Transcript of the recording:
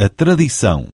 a tradição.